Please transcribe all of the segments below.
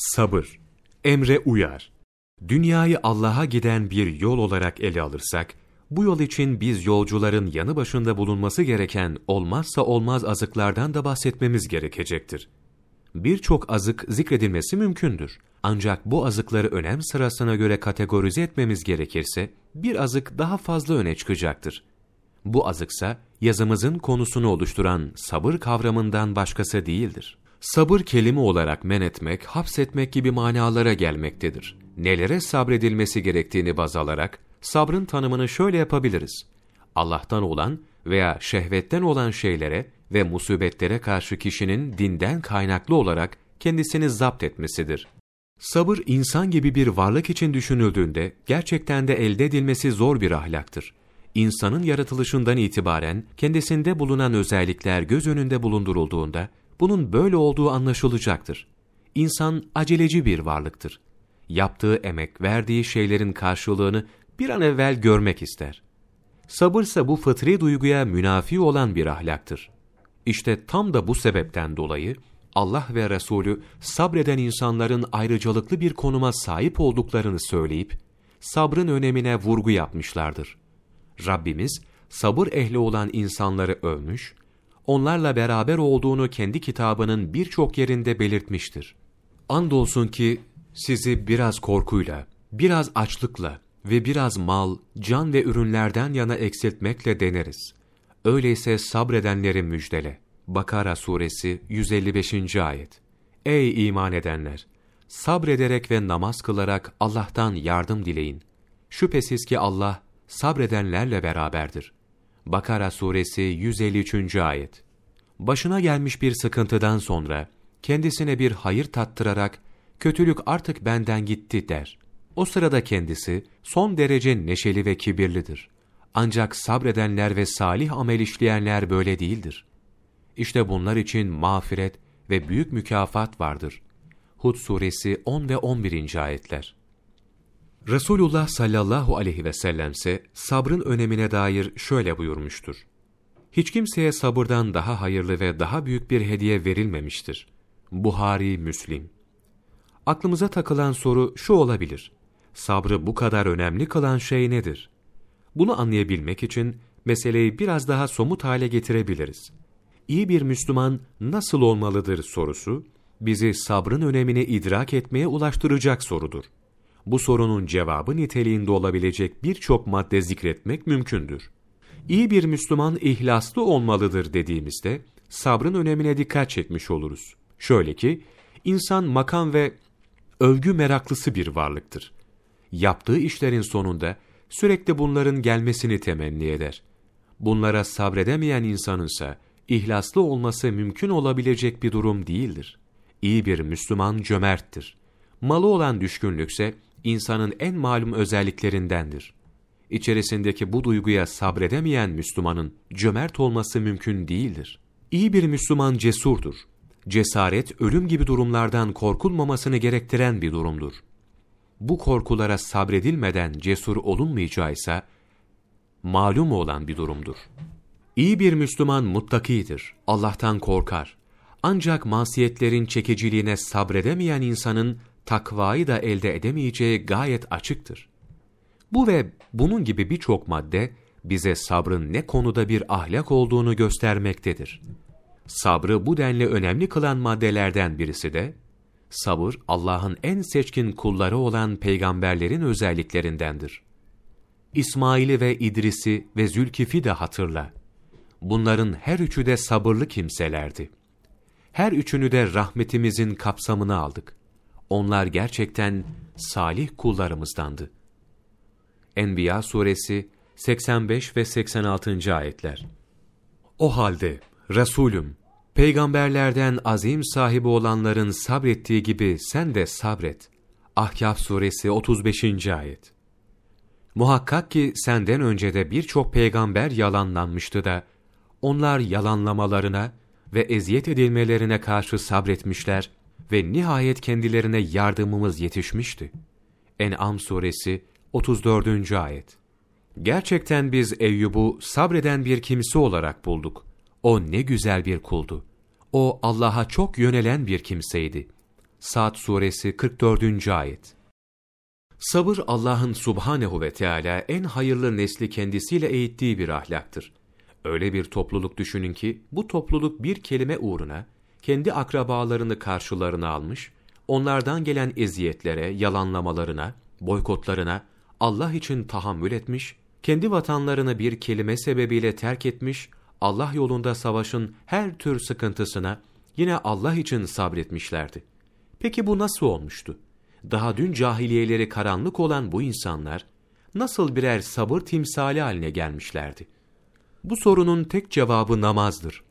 Sabır, emre uyar. Dünyayı Allah'a giden bir yol olarak ele alırsak, bu yol için biz yolcuların yanı başında bulunması gereken olmazsa olmaz azıklardan da bahsetmemiz gerekecektir. Birçok azık zikredilmesi mümkündür. Ancak bu azıkları önem sırasına göre kategorize etmemiz gerekirse, bir azık daha fazla öne çıkacaktır. Bu azıksa, yazımızın konusunu oluşturan sabır kavramından başkası değildir. Sabır kelime olarak men etmek, hapsetmek gibi manalara gelmektedir. Nelere sabredilmesi gerektiğini baz alarak, sabrın tanımını şöyle yapabiliriz. Allah'tan olan veya şehvetten olan şeylere ve musibetlere karşı kişinin dinden kaynaklı olarak kendisini zapt etmesidir. Sabır insan gibi bir varlık için düşünüldüğünde gerçekten de elde edilmesi zor bir ahlaktır. İnsanın yaratılışından itibaren kendisinde bulunan özellikler göz önünde bulundurulduğunda bunun böyle olduğu anlaşılacaktır. İnsan aceleci bir varlıktır. Yaptığı emek, verdiği şeylerin karşılığını bir an evvel görmek ister. Sabırsa bu fıtri duyguya münafi olan bir ahlaktır. İşte tam da bu sebepten dolayı Allah ve Resulü sabreden insanların ayrıcalıklı bir konuma sahip olduklarını söyleyip sabrın önemine vurgu yapmışlardır. Rabbimiz sabır ehli olan insanları övmüş, onlarla beraber olduğunu kendi kitabının birçok yerinde belirtmiştir. Andolsun ki sizi biraz korkuyla, biraz açlıkla ve biraz mal, can ve ürünlerden yana eksiltmekle deneriz. Öyleyse sabredenleri müjdele. Bakara suresi 155. ayet. Ey iman edenler! Sabrederek ve namaz kılarak Allah'tan yardım dileyin. Şüphesiz ki Allah sabredenlerle beraberdir. Bakara suresi 153. ayet. Başına gelmiş bir sıkıntıdan sonra kendisine bir hayır tattırarak kötülük artık benden gitti der. O sırada kendisi son derece neşeli ve kibirlidir. Ancak sabredenler ve salih amel işleyenler böyle değildir. İşte bunlar için mağfiret ve büyük mükafat vardır. Hud suresi 10 ve 11. ayetler. Resulullah sallallahu aleyhi ve sellemse sabrın önemine dair şöyle buyurmuştur. Hiç kimseye sabırdan daha hayırlı ve daha büyük bir hediye verilmemiştir. Buhari Müslim Aklımıza takılan soru şu olabilir. Sabrı bu kadar önemli kılan şey nedir? Bunu anlayabilmek için meseleyi biraz daha somut hale getirebiliriz. İyi bir Müslüman nasıl olmalıdır sorusu, bizi sabrın önemini idrak etmeye ulaştıracak sorudur. Bu sorunun cevabı niteliğinde olabilecek birçok madde zikretmek mümkündür. İyi bir Müslüman ihlaslı olmalıdır dediğimizde, sabrın önemine dikkat çekmiş oluruz. Şöyle ki, insan makam ve övgü meraklısı bir varlıktır. Yaptığı işlerin sonunda sürekli bunların gelmesini temenni eder. Bunlara sabredemeyen insanınsa ihlaslı olması mümkün olabilecek bir durum değildir. İyi bir Müslüman cömerttir. Malı olan düşkünlükse insanın en malum özelliklerindendir. İçerisindeki bu duyguya sabredemeyen Müslümanın cömert olması mümkün değildir. İyi bir Müslüman cesurdur. Cesaret, ölüm gibi durumlardan korkulmamasını gerektiren bir durumdur. Bu korkulara sabredilmeden cesur olunmayacağı ise malum olan bir durumdur. İyi bir Müslüman muttakidir, Allah'tan korkar. Ancak masiyetlerin çekiciliğine sabredemeyen insanın takvayı da elde edemeyeceği gayet açıktır. Bu ve bunun gibi birçok madde bize sabrın ne konuda bir ahlak olduğunu göstermektedir. Sabrı bu denli önemli kılan maddelerden birisi de, sabır Allah'ın en seçkin kulları olan peygamberlerin özelliklerindendir. İsmail'i ve İdris'i ve Zülkif'i de hatırla. Bunların her üçü de sabırlı kimselerdi. Her üçünü de rahmetimizin kapsamına aldık. Onlar gerçekten salih kullarımızdandı. Enbiya suresi 85 ve 86. ayetler. O halde Resulüm, peygamberlerden azim sahibi olanların sabrettiği gibi sen de sabret. Ahkaf suresi 35. ayet. Muhakkak ki senden önce de birçok peygamber yalanlanmıştı da, onlar yalanlamalarına ve eziyet edilmelerine karşı sabretmişler ve nihayet kendilerine yardımımız yetişmişti. En'am suresi 34. ayet. Gerçekten biz Eyyub'u sabreden bir kimse olarak bulduk. O ne güzel bir kuldu. O Allah'a çok yönelen bir kimseydi. Saat suresi 44. ayet. Sabır Allah'ın subhanehu ve Teala en hayırlı nesli kendisiyle eğittiği bir ahlaktır. Öyle bir topluluk düşünün ki bu topluluk bir kelime uğruna kendi akrabalarını karşılarına almış, onlardan gelen eziyetlere, yalanlamalarına, boykotlarına Allah için tahammül etmiş, kendi vatanlarını bir kelime sebebiyle terk etmiş, Allah yolunda savaşın her tür sıkıntısına yine Allah için sabretmişlerdi. Peki bu nasıl olmuştu? Daha dün cahiliyeleri karanlık olan bu insanlar nasıl birer sabır timsali haline gelmişlerdi? Bu sorunun tek cevabı namazdır.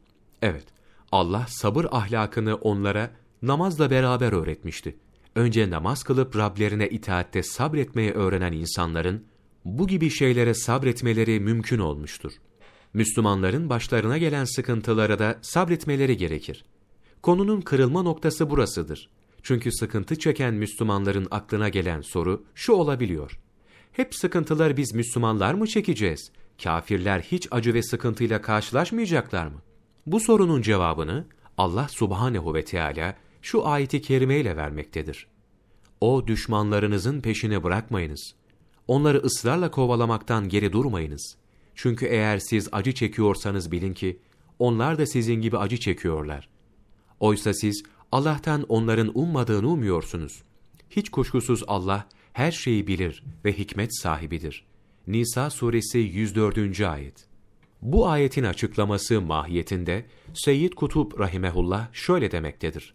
Evet, Allah sabır ahlakını onlara namazla beraber öğretmişti. Önce namaz kılıp Rablerine itaatte sabretmeyi öğrenen insanların bu gibi şeylere sabretmeleri mümkün olmuştur. Müslümanların başlarına gelen sıkıntılara da sabretmeleri gerekir. Konunun kırılma noktası burasıdır. Çünkü sıkıntı çeken Müslümanların aklına gelen soru şu olabiliyor. Hep sıkıntılar biz Müslümanlar mı çekeceğiz? Kafirler hiç acı ve sıkıntıyla karşılaşmayacaklar mı? Bu sorunun cevabını Allah subhanehu ve Teala şu ayeti kerimeyle vermektedir. O düşmanlarınızın peşini bırakmayınız. Onları ısrarla kovalamaktan geri durmayınız. Çünkü eğer siz acı çekiyorsanız bilin ki, onlar da sizin gibi acı çekiyorlar. Oysa siz Allah'tan onların ummadığını umuyorsunuz. Hiç kuşkusuz Allah her şeyi bilir ve hikmet sahibidir. Nisa suresi 104. ayet. Bu ayetin açıklaması mahiyetinde Seyyid Kutup rahimehullah şöyle demektedir.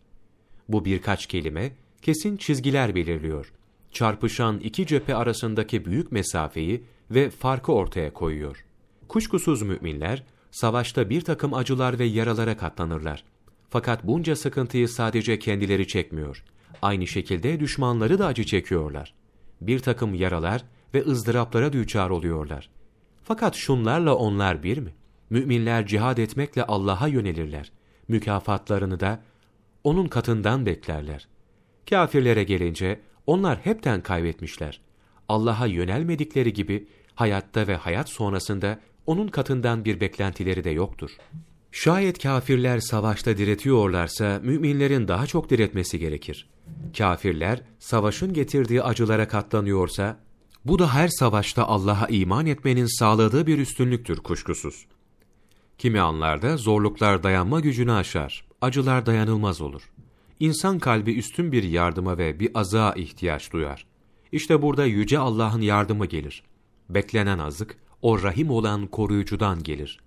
Bu birkaç kelime kesin çizgiler belirliyor. Çarpışan iki cephe arasındaki büyük mesafeyi ve farkı ortaya koyuyor. Kuşkusuz müminler savaşta bir takım acılar ve yaralara katlanırlar. Fakat bunca sıkıntıyı sadece kendileri çekmiyor. Aynı şekilde düşmanları da acı çekiyorlar. Bir takım yaralar ve ızdıraplara düçar oluyorlar. Fakat şunlarla onlar bir mi? Müminler cihad etmekle Allah'a yönelirler. Mükafatlarını da onun katından beklerler. Kafirlere gelince onlar hepten kaybetmişler. Allah'a yönelmedikleri gibi hayatta ve hayat sonrasında onun katından bir beklentileri de yoktur. Şayet kafirler savaşta diretiyorlarsa müminlerin daha çok diretmesi gerekir. Kafirler savaşın getirdiği acılara katlanıyorsa bu da her savaşta Allah'a iman etmenin sağladığı bir üstünlüktür kuşkusuz. Kimi anlarda zorluklar dayanma gücünü aşar, acılar dayanılmaz olur. İnsan kalbi üstün bir yardıma ve bir azığa ihtiyaç duyar. İşte burada Yüce Allah'ın yardımı gelir. Beklenen azık, o rahim olan koruyucudan gelir.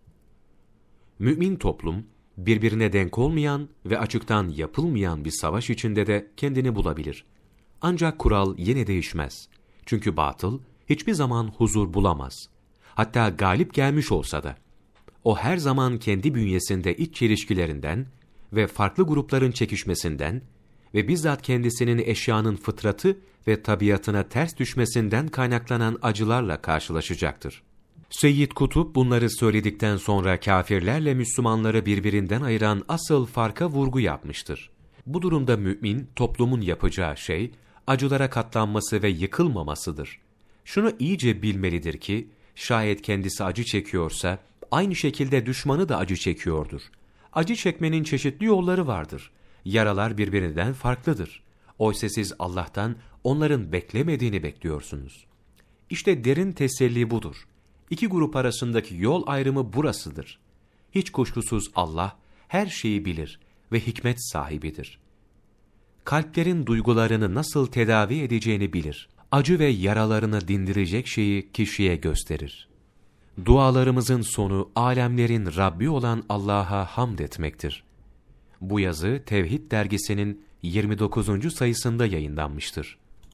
Mümin toplum, birbirine denk olmayan ve açıktan yapılmayan bir savaş içinde de kendini bulabilir. Ancak kural yine değişmez. Çünkü batıl hiçbir zaman huzur bulamaz. Hatta galip gelmiş olsa da. O her zaman kendi bünyesinde iç çelişkilerinden ve farklı grupların çekişmesinden ve bizzat kendisinin eşyanın fıtratı ve tabiatına ters düşmesinden kaynaklanan acılarla karşılaşacaktır. Seyyid Kutup bunları söyledikten sonra kafirlerle Müslümanları birbirinden ayıran asıl farka vurgu yapmıştır. Bu durumda mümin, toplumun yapacağı şey, acılara katlanması ve yıkılmamasıdır. Şunu iyice bilmelidir ki, şayet kendisi acı çekiyorsa, aynı şekilde düşmanı da acı çekiyordur. Acı çekmenin çeşitli yolları vardır. Yaralar birbirinden farklıdır. Oysa siz Allah'tan onların beklemediğini bekliyorsunuz. İşte derin teselli budur. İki grup arasındaki yol ayrımı burasıdır. Hiç kuşkusuz Allah her şeyi bilir ve hikmet sahibidir. Kalplerin duygularını nasıl tedavi edeceğini bilir. Acı ve yaralarını dindirecek şeyi kişiye gösterir. Dualarımızın sonu alemlerin Rabbi olan Allah'a hamd etmektir. Bu yazı Tevhid dergisinin 29. sayısında yayınlanmıştır.